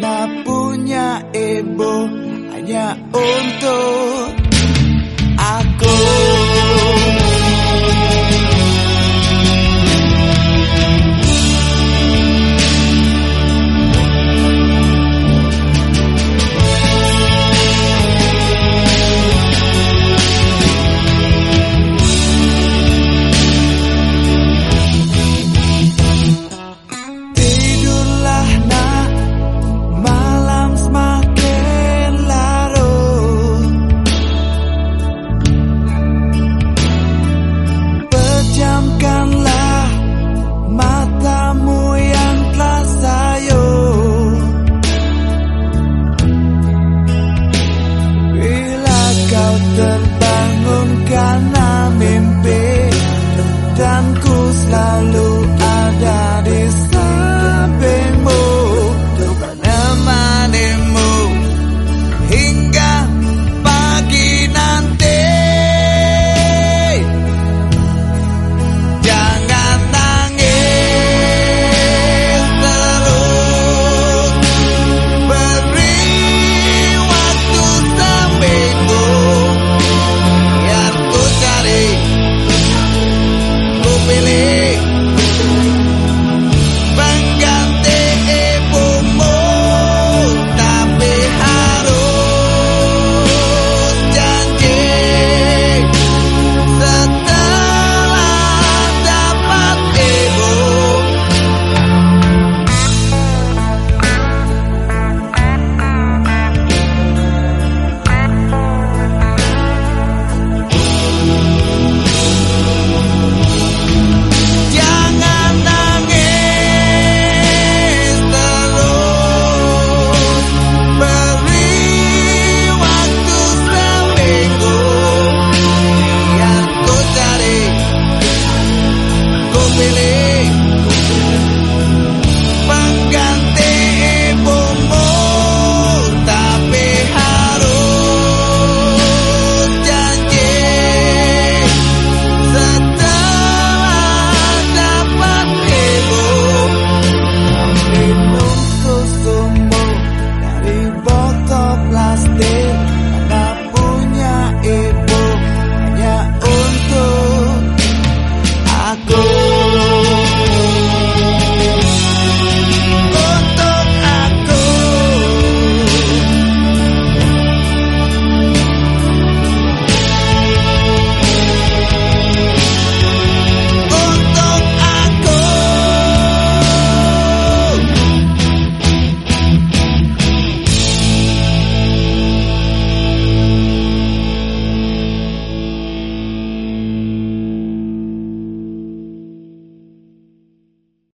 pernah punya ibu hanya untuk close